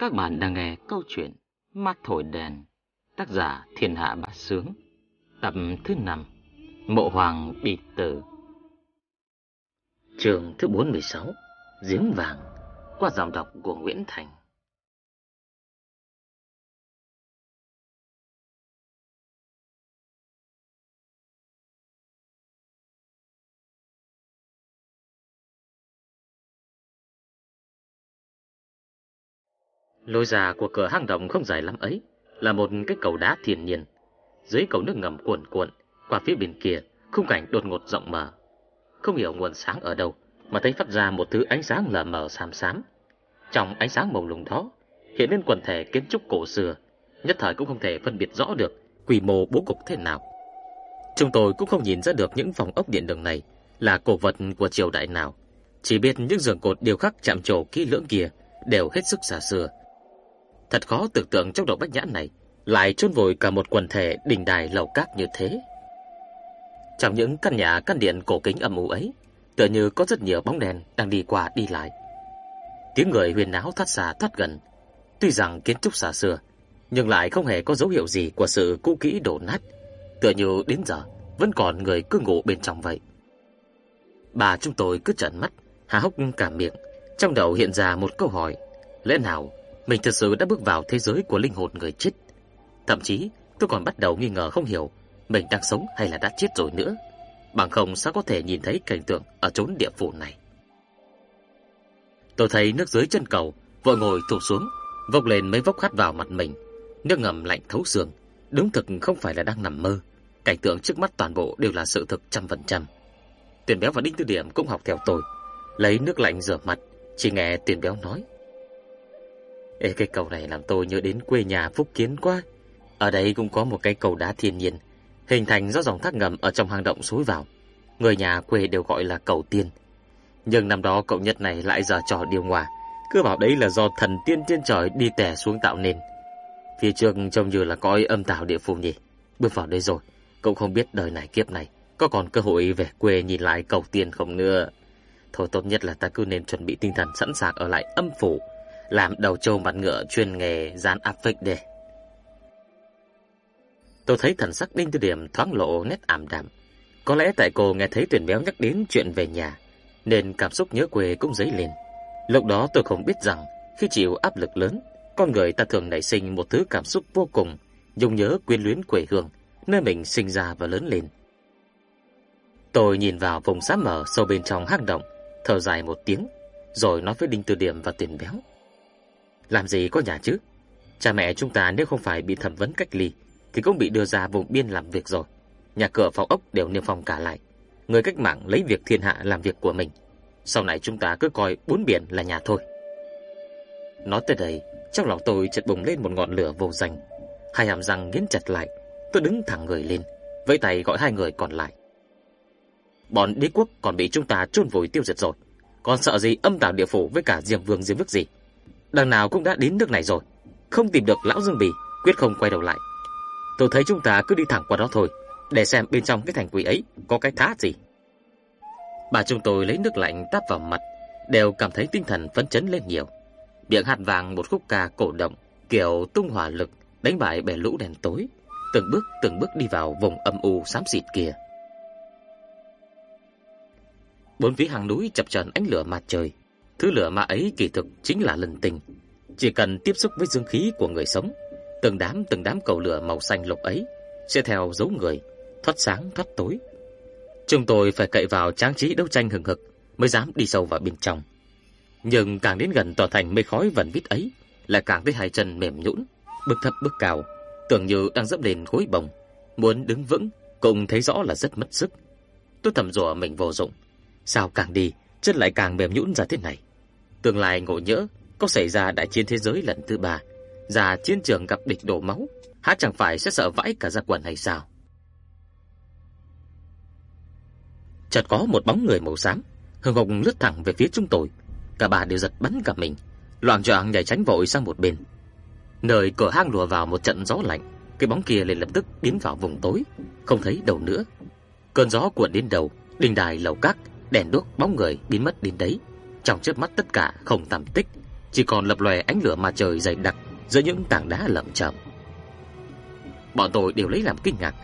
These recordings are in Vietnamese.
Các bạn đang nghe câu chuyện Mắt thổi đèn, tác giả Thiên Hạ Bá Sướng, tập thứ 5, Mộ Hoàng bị tử. Trường thứ 46, Giếng Vàng, qua giọng đọc của Nguyễn Thành. Lối ra của cửa hang động không dài lắm ấy, là một cái cầu đá thiên nhiên. Dưới cầu nước ngầm cuồn cuộn, qua phía bên kia, khung cảnh đột ngột rộng mở. Không hiểu nguồn sáng ở đâu, mà thấy phát ra một thứ ánh sáng lờ mờ xám xám. Trong ánh sáng mông lung đó, hiện lên quần thể kiến trúc cổ xưa, nhất thời cũng không thể phân biệt rõ được quy mô bố cục thế nào. Chúng tôi cũng không nhìn ra được những phòng ốc điện đường này là cổ vật của triều đại nào, chỉ biết những giường cột điêu khắc chạm trổ kỹ lưỡng kia đều hết sức xa xưa, Thật khó tưởng tượng trong đầu bách nhãn này lại chôn vùi cả một quần thể đình đài lầu các như thế. Trong những căn nhà căn điện cổ kính âm u ấy, tựa như có rất nhiều bóng đèn đang đi qua đi lại. Tiếng người huyền náo thoát xa thoát gần. Tuy rằng kiến trúc xa xưa, nhưng lại không hề có dấu hiệu gì của sự cũ kỹ đổ nát, tựa như đến giờ vẫn còn người cứ ngủ bên trong vậy. Bà chúng tôi cứ trợn mắt, há hốc cả miệng, trong đầu hiện ra một câu hỏi, lẽ nào mình thật sự đã bước vào thế giới của linh hồn người chết. Thậm chí, tôi còn bắt đầu nghi ngờ không hiểu mình đang sống hay là đã chết rồi nữa. Bằng không sao có thể nhìn thấy cảnh tượng ở chốn địa phủ này. Tôi thấy nước dưới chân cầu, vội ngồi thụp xuống, vốc lên mấy vốc khát vào mặt mình. Nước ngầm lạnh thấu xương, đúng thực không phải là đang nằm mơ. Cảnh tượng trước mắt toàn bộ đều là sự thực trăm phần trăm. Tiền béo và Đinh Tư Điểm cũng học theo tôi, lấy nước lạnh rửa mặt, chỉ nghe Tiền béo nói. Ê, cái cầu này làm tôi nhớ đến quê nhà Phúc Kiến quá. Ở đây cũng có một cái cầu đá thiên nhiên, hình thành do dòng thác ngầm ở trong hang động suối vào. Người nhà quê đều gọi là cầu tiên. Nhưng năm đó cậu nhất này lại giờ trò điều hòa, cứ bảo đấy là do thần tiên trên trời đi tè xuống tạo nên. Phía trước trông như là cõi âm tào địa phủ nhỉ. Bước vào đây rồi, cậu không biết đời này kiếp này có còn cơ hội về quê nhìn lại cầu tiên không nữa. Thôi tốt nhất là ta cứ nên chuẩn bị tinh thần sẵn sàng ở lại âm phủ làm đầu trâu mặt ngựa chuyên nghề dán áp phích đề. Tôi thấy thần sắc Đinh Tư Điểm thoáng lộ nét ảm đạm. Có lẽ tại cô nghe thấy Tuyển Béo nhắc đến chuyện về nhà, nên cảm xúc nhớ quê cũng dấy lên. Lúc đó tôi không biết rằng khi chịu áp lực lớn, con người ta thường nảy sinh một thứ cảm xúc vô cùng, dùng nhớ quyến luyến quê hương, nơi mình sinh ra và lớn lên. Tôi nhìn vào vùng xám mở sâu bên trong hang động, thở dài một tiếng, rồi nói với Đinh Tư Điểm và Tuyển Béo. Làm gì có nhà chứ? Cha mẹ chúng ta nếu không phải bị thẩm vấn cách ly thì cũng bị đưa ra vùng biên làm việc rồi. Nhà cửa phòng ốc đều niêm phong cả lại. Người cách mạng lấy việc thiên hạ làm việc của mình. Sau này chúng ta cứ coi bốn biển là nhà thôi. Nói tới đây, trong lòng tôi chợt bùng lên một ngọn lửa vô danh. Hai hàm răng nghiến chặt lại, tôi đứng thẳng người lên, vẫy tay gọi hai người còn lại. Bọn đế quốc còn bị chúng ta chôn vùi tiêu diệt rồi, còn sợ gì âm tào địa phủ với cả Diêm Vương Diêm Vức gì? Đằng nào cũng đã đến nước này rồi, không tìm được lão Dương Bì, quyết không quay đầu lại. Tôi thấy chúng ta cứ đi thẳng qua đó thôi, để xem bên trong cái thành quỷ ấy có cái thá gì. Bà chúng tôi lấy nước lạnh táp vào mặt, đều cảm thấy tinh thần phấn chấn lên nhiều. Miệng hạt vàng một khúc ca cổ động, kiểu tung hỏa lực, đánh bại bè lũ đèn tối, từng bước từng bước đi vào vùng âm u xám xịt kia. Bốn phía hàng núi chập chờn ánh lửa mặt trời, Thứ lửa ma ấy kỳ thực chính là lần tình. Chỉ cần tiếp xúc với dương khí của người sống, từng đám từng đám cầu lửa màu xanh lục ấy sẽ theo dấu người, thoát sáng thoát tối. Chúng tôi phải cậy vào trang trí đấu tranh hừng hực mới dám đi sâu vào bên trong. Nhưng càng đến gần tòa thành mây khói vần vít ấy, lại càng thấy hai chân mềm nhũn, bước thấp bước cao, tưởng như đang dẫm lên khối bồng, muốn đứng vững cũng thấy rõ là rất mất sức. Tôi thầm rủa mình vô dụng, sao càng đi chân lại càng mềm nhũn ra thế này. Tương lai ngộ nhỡ có xảy ra đại chiến thế giới lần thứ ba, ra chiến trường gặp địch đổ máu, há chẳng phải sẽ sợ vãi cả gia quần hay sao? Chợt có một bóng người màu xám, hừng hực lướt thẳng về phía chúng tôi. Cả bà đều giật bắn cả mình, loạng choạng nhảy tránh vội sang một bên. Nơi cửa hang lùa vào một trận gió lạnh, cái bóng kia liền lập tức biến vào vùng tối, không thấy đầu nữa. Cơn gió cuộn đến đầu, đình đài lầu các, đèn đuốc bóng người biến mất đến đấy. Trong chớp mắt tất cả không tầm tích, chỉ còn lập lòe ánh lửa mặt trời dày đặc giữa những tảng đá lởm chởm. Bọn tôi đều lấy làm kinh ngạc,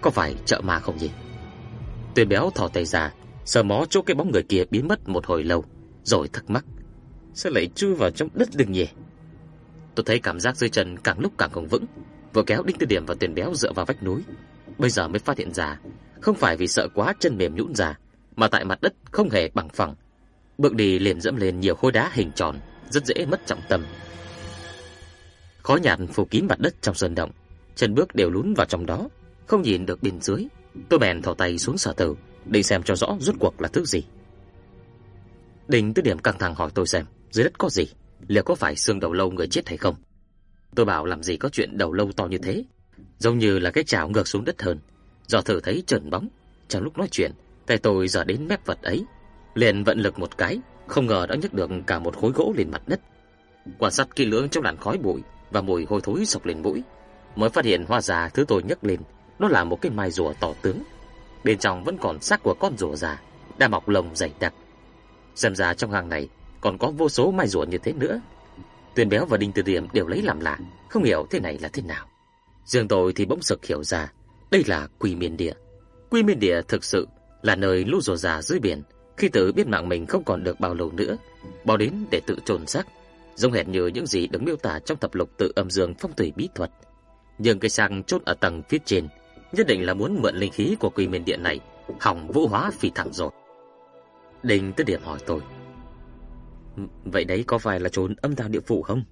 có phải chợ ma không nhỉ? Tuyền béo thò tay ra, sờ mó chỗ cái bóng người kia biến mất một hồi lâu, rồi thắc mắc, sao lại chui vào trong đất đừng nhỉ? Tôi thấy cảm giác dưới chân càng lúc càng không vững, vừa kéo đinh tư điểm và Tuyền béo dựa vào vách núi. Bây giờ mới phát hiện ra, không phải vì sợ quá chân mềm nhũn ra, mà tại mặt đất không hề bằng phẳng. Bước đi liền dẫm lên nhiều khối đá hình tròn, rất dễ mất trọng tâm. Khói nhạt phủ kín mặt đất trong sơn động, chân bước đều lún vào trong đó, không nhìn được bên dưới. Tôi bèn thò tay xuống sở tử, để xem cho rõ rốt cuộc là thứ gì. Đình Tư Điểm căng thẳng hỏi tôi xem, dưới đất có gì, liệu có phải xương đầu lâu người chết hay không? Tôi bảo làm gì có chuyện đầu lâu to như thế, giống như là cái chảo ngược xuống đất hơn. Do thử thấy trần bóng, trong lúc nói chuyện, tay tôi giờ đến mép vật ấy, liền vận lực một cái, không ngờ đã nhấc được cả một khối gỗ lên mặt đất. Quan sát kỹ lưỡng trong làn khói bụi và mùi hôi thối sộc lên mũi, mới phát hiện hoa già thứ tôi nhấc lên, nó là một cái mai rùa tỏ tướng. Bên trong vẫn còn xác của con rùa già, đã mọc lồng dày đặc. Xem ra trong hang này còn có vô số mai rùa như thế nữa. Tuyền Béo và Đinh Từ Điểm đều lấy làm lạ, không hiểu thế này là thế nào. Dương tôi thì bỗng sực hiểu ra, đây là Quy Miên Địa. Quy Miên Địa thực sự là nơi lũ rùa già dưới biển, khi tự biết mạng mình không còn được bao lâu nữa, bỏ đến để tự chôn xác, giống hệt như những gì được miêu tả trong tập lục tự âm dương phong thủy bí thuật. Nhưng cái sang chốt ở tầng phía trên, nhất định là muốn mượn linh khí của quỷ miền Điện này, hỏng vũ hóa phi thẳng rồi. Đình tới điểm hỏi tôi. Vậy đấy có phải là trốn âm tào địa phủ không?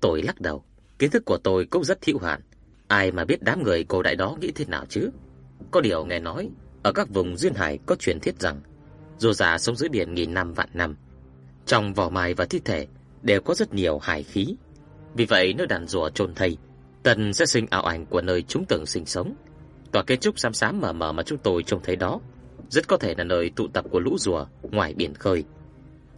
Tôi lắc đầu, kiến thức của tôi cũng rất hữu hạn, ai mà biết đám người cổ đại đó nghĩ thế nào chứ? Có điều nghe nói, ở các vùng duyên hải có truyền thuyết rằng dù già sống dưới biển nghìn năm vạn năm. Trong vỏ mài và thi thể đều có rất nhiều hải khí. Vì vậy nơi đàn rùa chôn thây, tần sẽ sinh ảo ảnh của nơi chúng từng sinh sống. Tòa kiến trúc xám xám mờ mờ mà chúng tôi trông thấy đó, rất có thể là nơi tụ tập của lũ rùa ngoài biển khơi.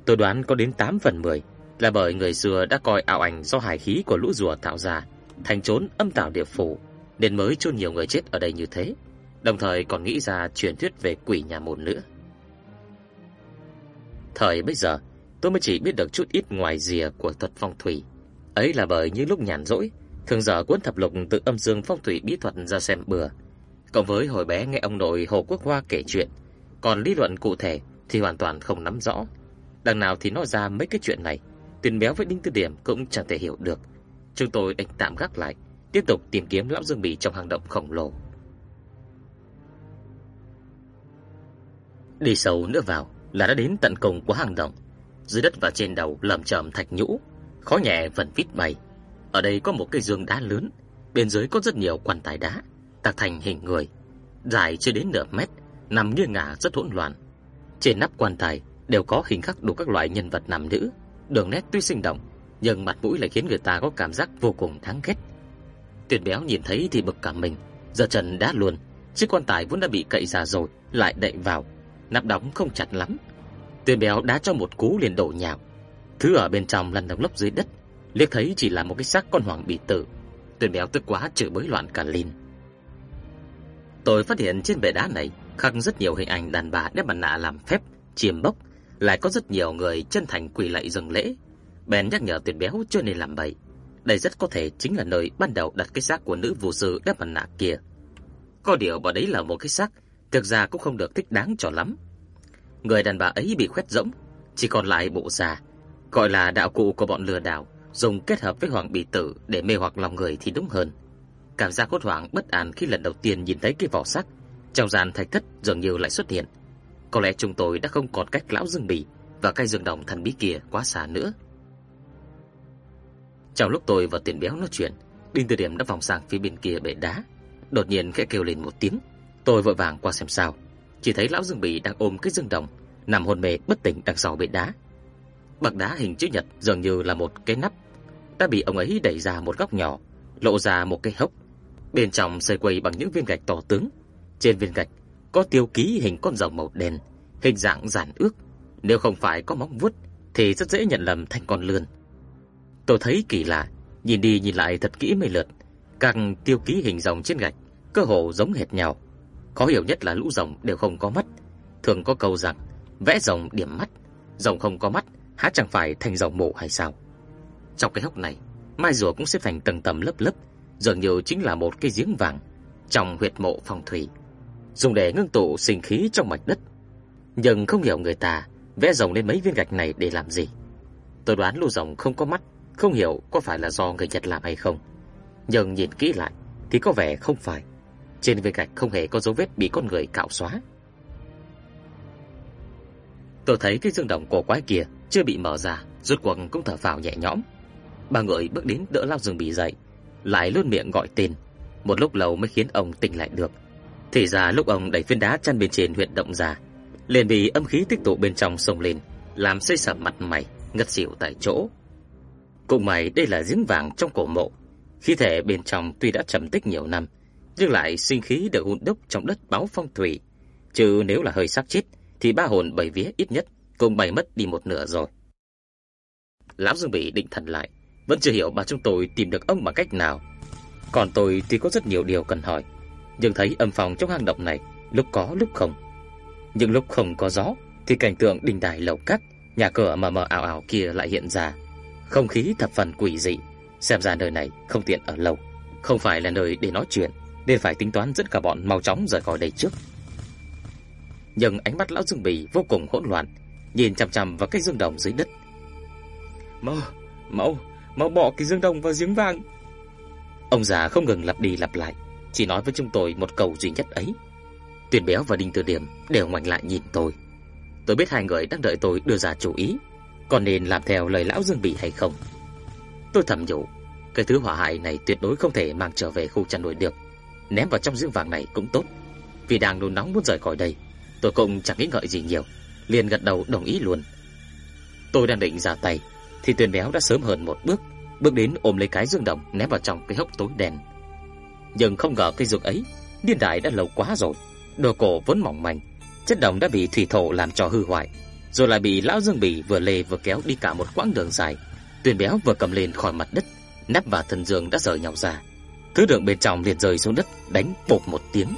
Tôi đoán có đến 8 phần 10 là bởi người xưa đã coi ảo ảnh do hải khí của lũ rùa tạo ra thành trốn âm tảo địa phủ, nên mới chôn nhiều người chết ở đây như thế, đồng thời còn nghĩ ra truyền thuyết về quỷ nhà môn nữa. Thời bây giờ, tôi mới chỉ biết được chút ít ngoài rìa của thuật phong thủy. Ấy là bởi như lúc nhàn rỗi, thường giờ cuốn thập lục tự âm dương phong thủy bí thuật ra xem bừa. Cộng với hồi bé nghe ông nội Hồ Quốc Hoa kể chuyện, còn lý luận cụ thể thì hoàn toàn không nắm rõ. Đằng nào thì nói ra mấy cái chuyện này, Tuyền Béo với Đinh Tư Điểm cũng chẳng thể hiểu được. Chúng tôi đành tạm gác lại, tiếp tục tìm kiếm lão Dương Bì trong hang động khổng lồ. Đi sâu nữa vào, là đã đến tận cùng của hang động. Dưới đất và trên đầu lởm chởm thạch nhũ, khó nhẹ vẫn vít bay. Ở đây có một cây giường đá lớn, bên dưới có rất nhiều quan tài đá, tạc thành hình người, dài chưa đến nửa mét, nằm nghiêng ngả rất hỗn loạn. Trên nắp quan tài đều có hình khắc đủ các loại nhân vật nam nữ, đường nét tuy sinh động, nhưng mặt mũi lại khiến người ta có cảm giác vô cùng đáng ghét. Tuyệt béo nhìn thấy thì bực cả mình, giờ trần đá luôn, chiếc quan tài vốn đã bị cậy ra rồi, lại đậy vào, nắp đóng không chặt lắm. Tuyền béo đá cho một cú liền đổ nhào. Thứ ở bên trong lăn đồng lốc dưới đất, liếc thấy chỉ là một cái xác con hoàng bị tử. Tuyền béo tức quá chửi bới loạn cả lên. Tôi phát hiện trên bể đá này khắc rất nhiều hình ảnh đàn bà đeo mặt nạ làm phép, chiêm bốc, lại có rất nhiều người chân thành quỳ lạy dâng lễ. Bèn nhắc nhở Tuyền béo chưa nên làm bậy. Đây rất có thể chính là nơi ban đầu đặt cái xác của nữ vũ sư đeo mặt nạ kia. Có điều bỏ đấy là một cái xác thực ra cũng không được thích đáng cho lắm. Người đàn bà ấy bị khoét rỗng, chỉ còn lại bộ già, gọi là đạo cụ của bọn lừa đảo, dùng kết hợp với hoàng bì tử để mê hoặc lòng người thì đúng hơn. Cảm giác hốt hoảng bất an khi lần đầu tiên nhìn thấy cái vỏ sắt trong gian thạch thất dường như lại xuất hiện. Có lẽ chúng tôi đã không còn cách lão dương bì và cây dương đồng thần bí kia quá xa nữa. Trong lúc tôi và Tiền Béo nói chuyện, Đinh Tư Điểm đã vòng sang phía bên kia bệ đá, đột nhiên khẽ kêu lên một tiếng. Tôi vội vàng qua xem sao, chỉ thấy lão Dương Bỉ đang ôm cái dương đồng, nằm hôn mê bất tỉnh đằng sau bệ đá. Bậc đá hình chữ nhật dường như là một cái nắp, đã bị ông ấy đẩy ra một góc nhỏ, lộ ra một cái hốc. Bên trong xây quầy bằng những viên gạch to tướng. Trên viên gạch có tiêu ký hình con rồng màu đen, hình dạng giản ước, nếu không phải có móng vuốt thì rất dễ nhận lầm thành con lươn. Tôi thấy kỳ lạ, nhìn đi nhìn lại thật kỹ mấy lượt, các tiêu ký hình rồng trên gạch cơ hồ giống hệt nhau. Khó hiểu nhất là lũ rồng đều không có mắt. Thường có câu rằng vẽ rồng điểm mắt, rồng không có mắt, há chẳng phải thành rồng mộ hay sao? Trong cái hốc này, mai rùa cũng xếp thành tầng tầm lớp lớp, dường như chính là một cái giếng vàng trong huyệt mộ phong thủy, dùng để ngưng tụ sinh khí trong mạch đất. Nhưng không hiểu người ta vẽ rồng lên mấy viên gạch này để làm gì. Tôi đoán lũ rồng không có mắt, không hiểu có phải là do người Nhật làm hay không. Nhưng nhìn kỹ lại thì có vẻ không phải. Trên viên gạch không hề có dấu vết bị con người cạo xóa. Tôi thấy cái dương đồng cổ quái kia chưa bị mở ra, rốt cuộc cũng thở phào nhẹ nhõm. Ba người bước đến đỡ lao rừng bị dậy, lại luôn miệng gọi tên. Một lúc lâu mới khiến ông tỉnh lại được. Thì ra lúc ông đẩy phiến đá chăn bên trên huyệt động ra, liền bị âm khí tích tụ bên trong sông lên, làm xây sẩm mặt mày, ngất xỉu tại chỗ. Cùng mày đây là giếng vàng trong cổ mộ, khí thể bên trong tuy đã trầm tích nhiều năm, nhưng lại sinh khí được hùn đúc trong đất báo phong thủy, chứ nếu là hơi xác chết thì ba hồn bảy vía ít nhất cũng bay mất đi một nửa rồi. Lão Dương Bị định thần lại, vẫn chưa hiểu bà chúng tôi tìm được ông bằng cách nào. Còn tôi thì có rất nhiều điều cần hỏi, nhưng thấy âm phòng trong hang động này lúc có lúc không. Nhưng lúc không có gió thì cảnh tượng đình đài lầu cắt, nhà cửa mờ mờ ảo ảo kia lại hiện ra. Không khí thập phần quỷ dị, xem ra nơi này không tiện ở lâu, không phải là nơi để nói chuyện, nên phải tính toán dẫn cả bọn mau chóng rời khỏi đây trước. Nhưng ánh mắt lão Dương Bì vô cùng hỗn loạn, nhìn chằm chằm vào cái dương đồng dưới đất. "Mau, mau, mau bỏ cái dương đồng vào giếng vàng." Ông già không ngừng lặp đi lặp lại, chỉ nói với chúng tôi một câu duy nhất ấy. Tuyền Béo và Đinh Tư Điểm đều ngoảnh lại nhìn tôi. Tôi biết hai người đang đợi tôi đưa ra chủ ý, còn nên làm theo lời lão Dương Bì hay không. Tôi thầm nhủ, cái thứ hỏa hại này tuyệt đối không thể mang trở về khu chăn nuôi được, ném vào trong giếng vàng này cũng tốt. Vì đang nôn nóng muốn rời khỏi đây, tôi cũng chẳng nghĩ ngợi gì nhiều, liền gật đầu đồng ý luôn. Tôi đang định ra tay thì Tuyền Béo đã sớm hơn một bước, bước đến ôm lấy cái dương đồng ném vào trong cái hốc tối đen. Nhưng không ngờ cây dược ấy, niên đại đã lâu quá rồi, đồ cổ vốn mỏng manh, chất đồng đã bị thủy thổ làm cho hư hoại, rồi lại bị lão Dương Bỉ vừa lê vừa kéo đi cả một quãng đường dài. Tuyền Béo vừa cầm lên khỏi mặt đất, nắp và thân dương đã rời nhau ra. Thứ được bên trong liền rơi xuống đất, đánh bột một tiếng.